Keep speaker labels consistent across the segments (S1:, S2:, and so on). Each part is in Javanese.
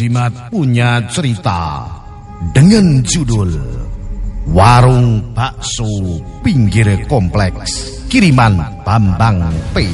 S1: Jimat punya cerita dengan judul Warung Bakso Pinggir Kompleks Kiriman Bambang P.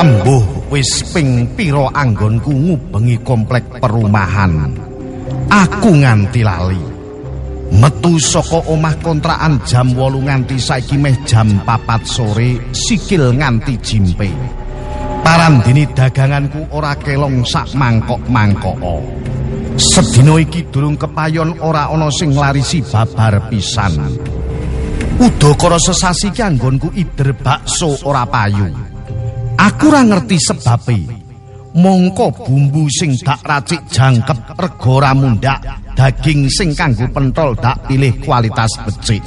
S1: Embuh wis ping pira anggonku ngubengi komplek perumahan. Aku nganti lali. Metu saka omah kontrakan jam 8 nganti saiki meh jam 4 sore, sikil nganti jimpe. Parandini daganganku ora kelong sak mangkok-mangkok. Sedina iki durung kepayon ora ana sing nglarisi babar pisan. Udakara sesasi ki anggonku ider bakso ora payu. Aku ora ngerti sebabe. Mongko bumbu sing dak racik jangkep rega ora mundak, daging sing kanggo pentol dak pilih kualitas becik.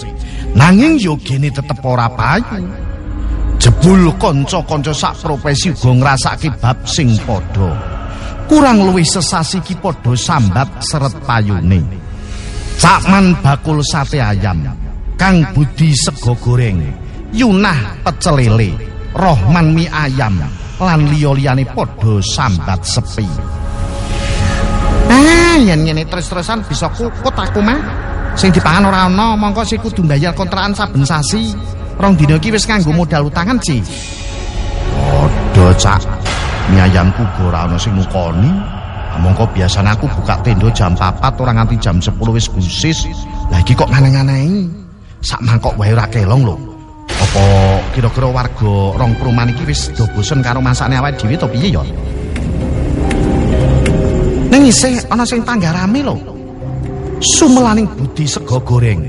S1: Nanging yo gene tetep ora payu. Jebul kanca-kanca sak profesi uga ngrasake bab sing padha. Kurang luwih sesasi ki padha sambat seret payune. Cakman bakul sate ayam, Kang Budi sego goreng, Yunah pecel lele. Rohman mie ayam lan liya-liyane padha sambat sepi. Ah, yen ngene terus-terusan bisa kukut aku mah. Sing dipangan ora ana, mongko sik kudu mbayar kontrakan saben sasi. Rong dina iki wis kanggo modal utangan, Ci. Padha, Cak. Mie ayamku ora ana sing ngukoni. Mongko biasane aku buka tenda jam 4 ora nganti jam 10 wis gusis. Lah iki kok nganeh-nganehi. Sak mangkok wae ora kelong lho. Apa kira-kira warga rong perumahan iki wis do bosen karo masakne awake dhewe to piye ya? Ning isih ana sing tanggarame lho. Sumelaning budi sego goreng.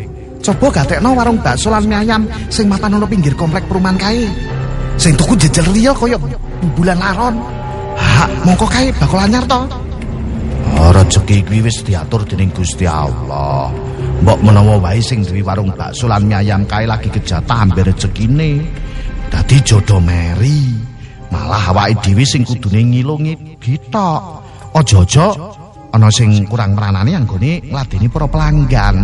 S1: Coba gatekno warung bakso lan mie ayam sing mapan ana pinggir komplek perumahan kae. Sing tuku jejel riyo kaya bulan laron. Ha, mongko kae bakal anyar to. Oh, rezeki kuwi wis diatur dening Gusti Allah. Mbok menawa wae sing duwe warung bakso lan ayam kae lagi kejatah ambil rezekine. Dadi jodoh meri. Malah awake dhewe sing kudune ngilungi gitok. Aja-aja ana sing kurang meranani anggone ngladeni para pelanggan.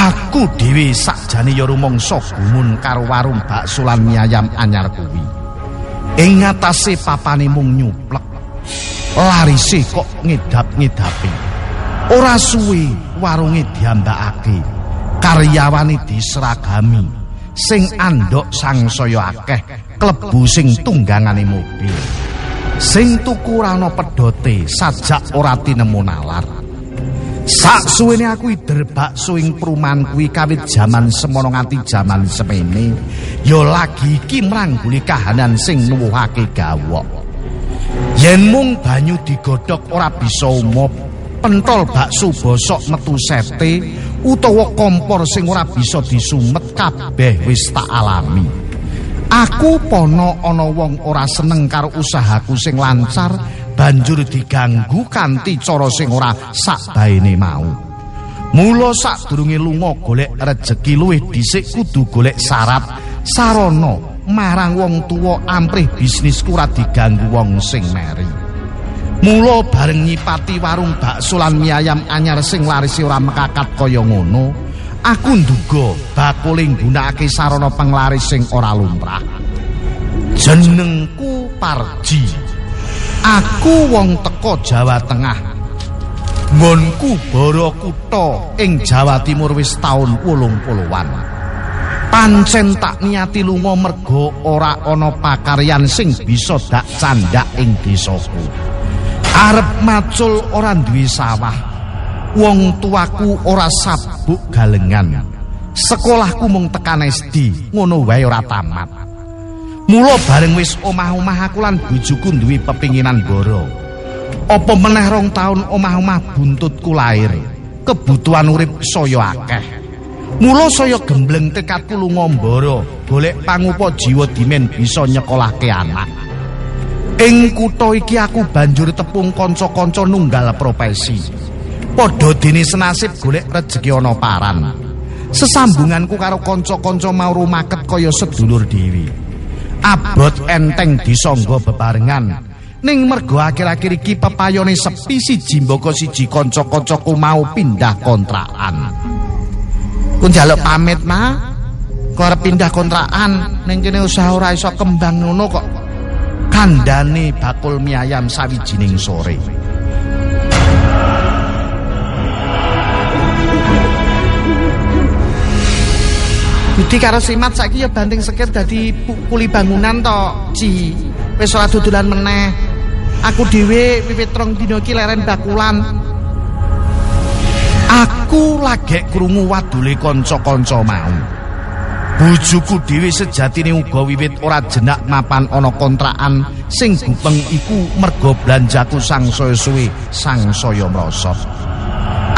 S1: Aku dhewe sakjane ya rumangsa gumun karo warung bakso lan ayam anyar kuwi. Ing ngatasé papane mung nyuplek. Larise kok ngedap-ngedapi. Ora suwe warunge diambakake. Karyawane diseragami. Sing andok sangsaya akeh, klebu sing tunggangane mobil. Sing tuku ora ana sajak ora tinemu nalar. Sak suwene aku ider bakso ing perumahan kuwi kawit jaman semono nganti jaman semene ya lagi iki mrangguli kahanan sing nuwuhake gawok. Yen mung banyu digodhog ora bisa umop, pentol bakso bosok metu sete utawa kompor sing ora bisa disumet kabeh wis tak alami. Aku pono ana wong ora seneng karo usahaku sing lancar banjur diganggu kanthi cara sing ora sakbaene mau. Mula sadurunge lunga golek rejeki luwih dhisik kudu golek syarat sarana marang wong tuwa amprih bisnisku ora diganggu wong sing meri. Mula bareng nyipati warung bakso lan mie ayam anyar sing larisi ora mekakat kaya ngono, Aku nduga bakul nggunakake sarana penglaris sing ora lumrah. Jenengku Parji. Aku wong teko Jawa Tengah. Ngonku boro kutha ing Jawa Timur wis taun 80-an. Pancen tak niati lunga mergo ora ana pakaryan sing bisa dak candak ing desaku. Arep macul ora duwe sawah. wong tuaku ora sabuk galengan. Sekolahku mung tekan SD, ngono wae ora tamat. Mula bareng wis omah-omah aku lan bojoku duwe pepinginan boro. Apa meneh rong taun omah-omah buntutku lahir. Kebutuhan urip saya akeh. Mula saya gembleng tekadku lunga mbara, golek pangupa jiwa dimen bisa nyekolahke anak. Ing kutha iki aku banjur tepung kanca-kanca nunggal profesi. padha dene senasib golek rejeki ana paran. Sesambunganku karo kanca-kanca mau rumaket kaya sedulur dewi. Abot enteng disangga bebarengan. Ning mergo akhir-akhir iki pepayone sepi siji mboko siji kanca-kancaku mau pindah kontrakan. Ku njaluk pamit, Ma. Kok arep pindah kontrakan ning kene usaha ora iso kembang ngono kok. Kandane bakul mie ayam sawijining sore. Budi karo Simat saiki ya banting sekir dadi kuli bangunan to, Ci. Wis ora dodolan meneh. Aku dhewe wiwit rong dina iki leren bakulan. Aku lagi krungu wadule kanca-kanca mau. Bojoku dhewe sejatine uga wiwit ora jenak mapan ana kontrakan sing gupeng iku mergo blanjaku sangsaya suwe sangsaya mrosot.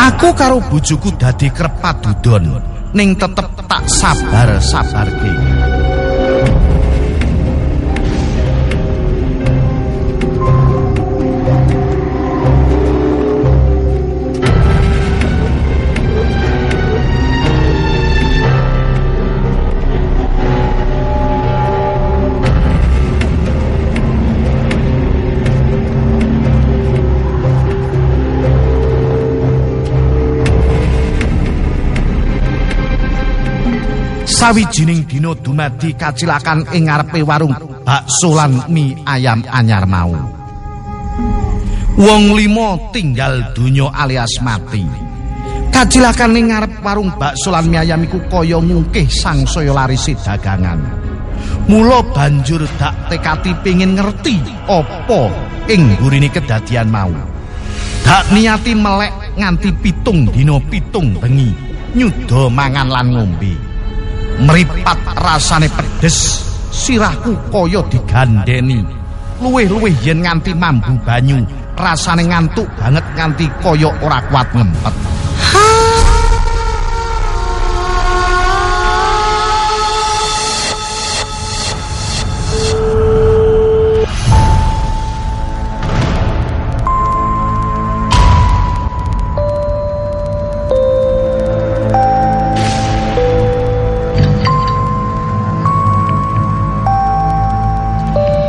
S1: Aku karo bojoku dadi krepat dudon. ning tetep tak sabar-sabarke. Sawijining dina dumadi kacilakan ing ngarepe warung bakso lan mie ayam anyar mau. Wong limo tinggal donya alias mati. Kacilakan ing ngarep warung bakso lan mie ayam iku kaya ngungkih sangsaya laris dagangan. Mula banjur dak tekati pengin ngerti apa ing gurine kedadian mau. Dak niati melek nganti pitung dina pitung bengi nyuda mangan lan ngombe. Meripat rasane pedes sirahku kaya digandeni. Luwih-luwih yen nganti mambu banyu rasane ngantuk banget nganti kaya ora kuat ngempet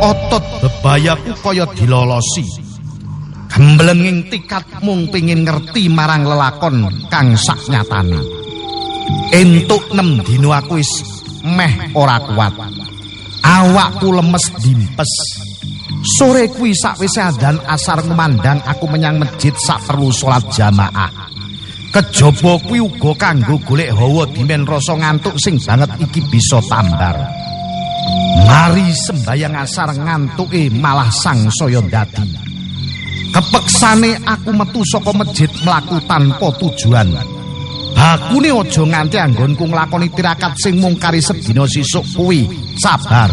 S1: otot bebayaku kaya dilolosi. Gemblenging tikat mung pingin ngerti marang lelakon kang sak nyatane. Entuk 6 dina aku wis meh ora kuat. Awakku lemes dimpes. Sore kuwi sakwise adan asar ngumandang aku menyang masjid sak perlu salat jamaah. Kejaba kuwi uga kanggo golek hawa dimen rasa ngantuk sing banget iki bisa tambar. Mari sembayang asar ngantuke malah sang saya dadi. Kepeksane aku metu saka masjid mlaku tanpa tujuan. Bakune aja nganti anggonku nglakoni tirakat sing mung kari sedina sisuk kuwi. Sabar.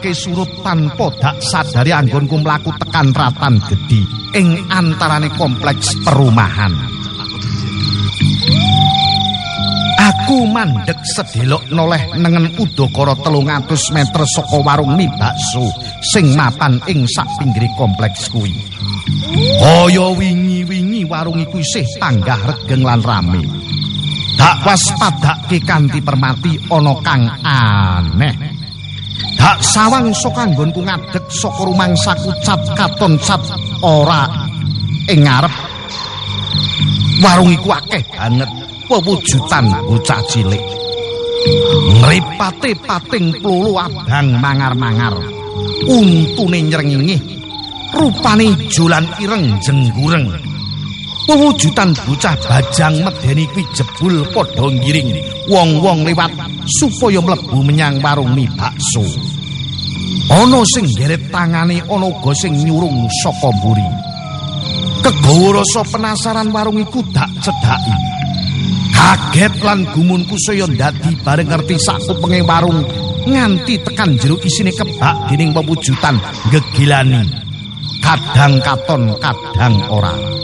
S1: Ngarepake surut tanpa dak sadari anggonku mlaku tekan ratan gedhi ing antarane kompleks perumahan. Aku mandek sedelok noleh nengen udakara 300 meter saka warung mie bakso sing mapan ing sak pinggir kompleks kuwi. Kaya wingi-wingi warung iku isih tanggah regeng lan rame. Dak waspadake kanthi permati ana kang aneh. Dak sawang saka nggonku ngadeg saka rumangsaku cat katon cat ora ing ngarep. Warung iku akeh banget pewujudan bocah cilik. Mripate pating plulu abang mangar-mangar. Untune nyrengingih. Rupane julan ireng jenggureng. Pewujudan bocah bajang medeni kuwi jebul padha ngiring wong-wong liwat supaya mlebu menyang warung mie bakso. Ana sing geret tangane ana uga sing nyurung saka mburi. Kegawa rasa penasaran warung iku dak cedhaki. Kaget lan gumunku saya ndadi bareng ngerti sakupenge warung nganti tekan jero isine kebak dening pewujudan gegilani. Kadang katon, kadang ora.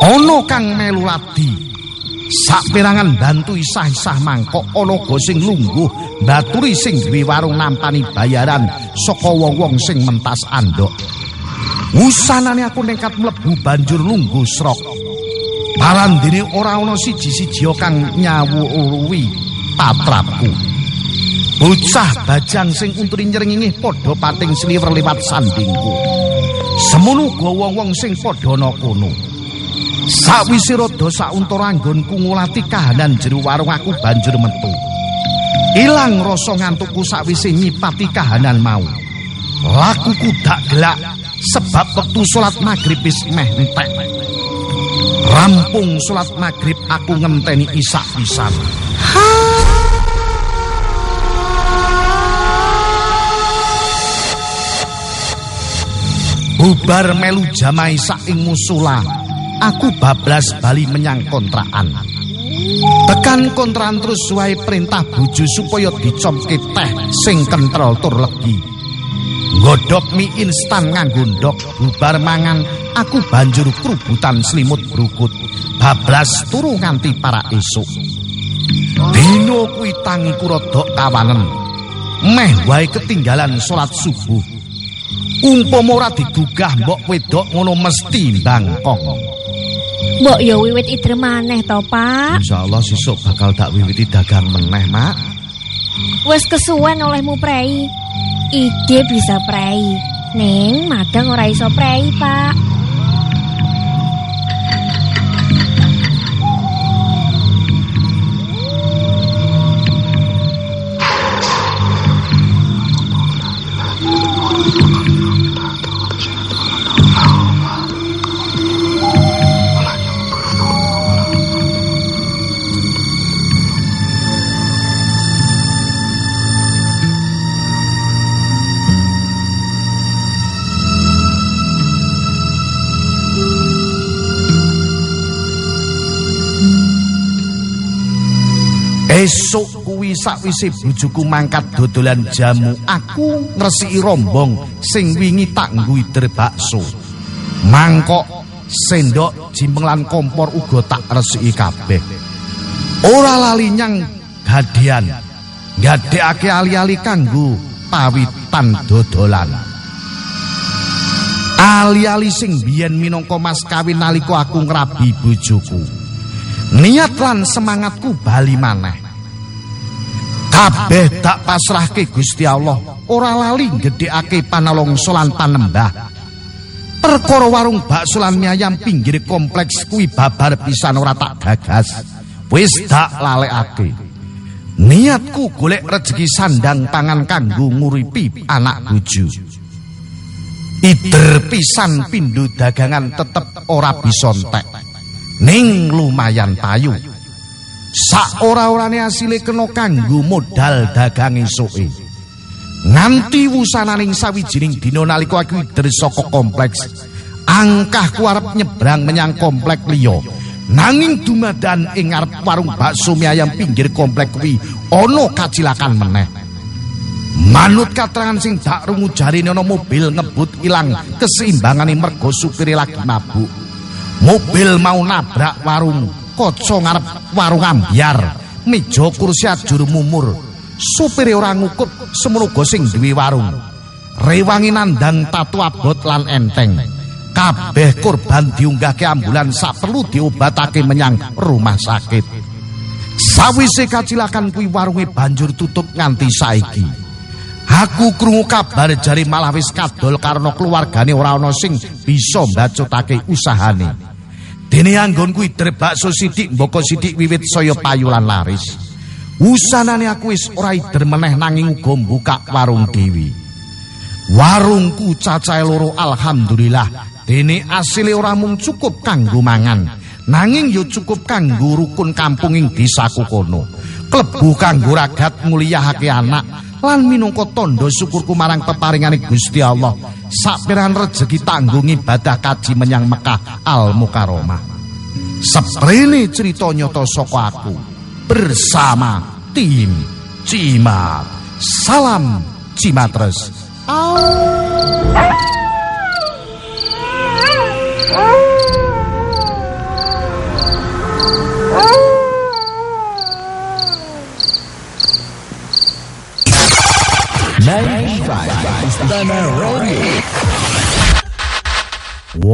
S1: Ana kang melu ladi. Saperangan bantu isah-isah mangkok ana go sing lungguh baturi sing duwe warung nampani bayaran saka wong-wong sing mentas andok. Wusanane aku nekat mlebu banjur lungguh srok. Parandene ora ana siji-siji kang nyawuruwi patrapku. Bocah bajang sing unturi nyrengingih padha pating sliwer liwat sandingku. Semono uga wong-wong sing padha ana kono. Sawise rada sauntara anggonku ngulati kahanan jero warung aku banjur metu. Ilang rasa ngantukku sawise nyipati kahanan mau. Lakuku dak gelak sebab wektu salat magrib wis meh entek. Rampung salat magrib aku ngenteni isak pisan. Bubar melu jamai saing musula. Aku bablas bali menyang kontrakan. Tekan kontrakan terus wae perintah bojo supaya dicomke teh sing kentrol tur legi. Godhok mie instan nganggo ndok bubar mangan aku banjur krubutan selimut brukut bablas turu nganti para esuk. Dino kuwi tangiku rada kawanen. Meh wae ketinggalan salat subuh. Umpama ora digugah mbok wedok ngono mesti bangkong
S2: Mbok ya wiwit idre maneh to, Pak.
S1: insyaallah sesuk bakal tak wiwiti dagang meneh mak
S2: Wis kesuwen olehmu prei. Ide bisa prei. Ning madang ora iso prei, Pak.
S1: Esuk kuwi sakwise bojoku mangkat dodolan jamu, aku ngresiki rombong sing wingi tak ngguider bakso. Mangkok, sendok, jimpeng lan kompor uga tak resiki kabeh. Ora lali nyang gadian. Gadekake ali-ali kanggo pawitan dodolan. Ali-ali sing biyen minangka mas kawin nalika aku ngrabi bojoku. Niat lan semangatku bali maneh. Kabeh tak pasrahke Gusti Allah, ora lali gedhekake panalongso lan panembah. Perkara warung bakso lan ayam pinggir kompleks kuwi babar pisan ora tak gagas. Wis tak lalekake. Niatku golek rejeki sandang pangan kanggo nguripi anak bojo. Ider pisan pindho dagangan tetep ora bisa entek. Ning lumayan payu. Sak ora-orane asile kena kanggo modal dagang esuke. Nganti wusananing sawijining dina nalika aku ider saka kompleks, angkahku arep nyebrang menyang komplek liya. Nanging dumadan ing ngarep warung bakso mie ayam pinggir komplek kuwi ana kacilakan meneh. Manut katerangan sing dak rungu jarine ana mobil ngebut ilang keseimbangane mergo supire lagi mabuk. Mobil mau nabrak warung kaca ngarep warung ambyar. Meja kursi ajur mumur. Supire ora ngukut semono sing duwe warung. Rewangi nandang tatu abot lan enteng. Kabeh korban diunggahke ambulan sak diobatake menyang rumah sakit. Sawise kacilakan kuwi warunge banjur tutup nganti saiki. Aku krungu kabar jari malah wis kadol karena keluargane ora ana sing bisa mbacutake usahane. Dene anggon kuwi drebakso sithik mboko sithik wiwit saya payu lan laris. Usanane aku wis ora ider meneh nanging uga buka warung dewi. Warungku cacahe loro alhamdulillah. Dene asile ora mung cukup kanggo mangan, nanging yo cukup kanggo rukun kampung ing desaku kono. Klebu kanggo ragat muliyahake anak lan minangka tandha syukurku marang peparingane Gusti Allah. Saperan rejeki tanggung ibadah kaji menyang Mekah Al Mukarramah. Seprene cerita nyata saka aku bersama tim Cimat. Salam Cimatres. Oh.
S3: I'm Dana Rogi.